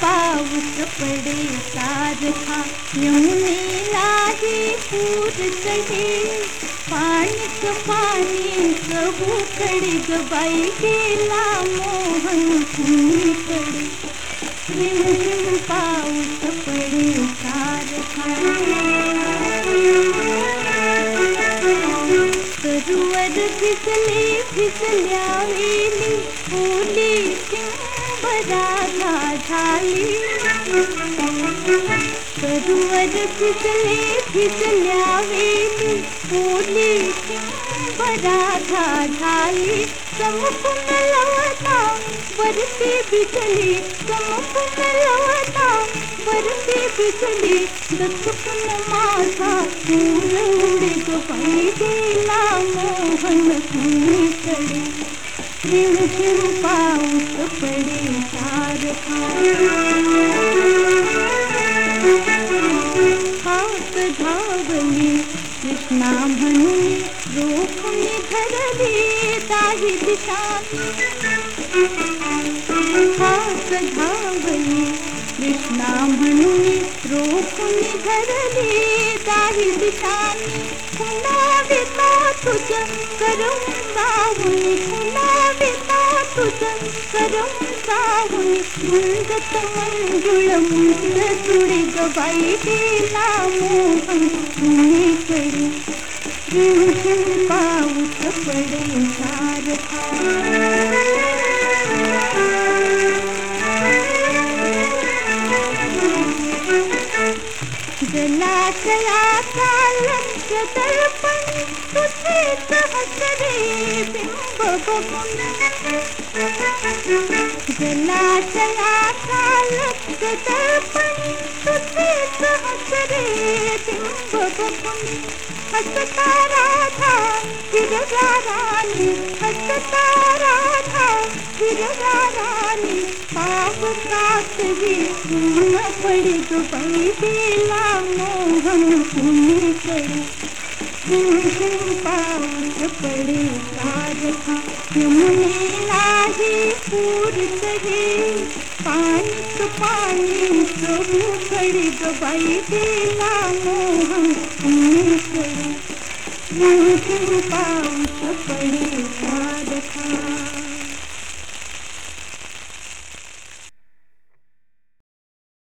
पाऊस पडे सारखा यमुने लाही पूर चढे। पाणीच पाणी सबूकडे ग बाई गेला मोहन पाऊस पडे। सरुवर फिसले फिसल्या वेली चिंबरा झाली। सरुवर फिसले फिसल्या वेली ओली चिंबरा झाली। चमकून लवता वरती बिजली चमकून लवता वरती बिजली दचकून माझा फूल उडे ग बाई गेला मोहन कुणीकडे रिम झिम पाऊस पडे हात धावली कृष्णा म्हणून रोखून धरली दाही दिशानी हात धावली कृष्णा म्हणून रोखून धरली दाही दिशानी पुन्हा विता तुझ पुन्हा विता तुझ सावून मुंजत मंजुळ मुंज तुडे ग मोहन कुणीकडे झिम झिम पाऊस पडे सारखा जलाशयाचा लक्ष दर्पण तुझेच हसरे बिंब बघून जलाशयाचा लक्ष दर्पण हसता राधा हिरवा राणी हसता राधा हिरवा राणी पावसात विसून पडी ग बाई गेला मोहन कुणीकडे झिम पाऊस पडे यमुनेलाही पूर पानी पाणीच पाणी प्रभूकडे ग बाई गेला मोहन कुणीकडे झिम पाऊस पडे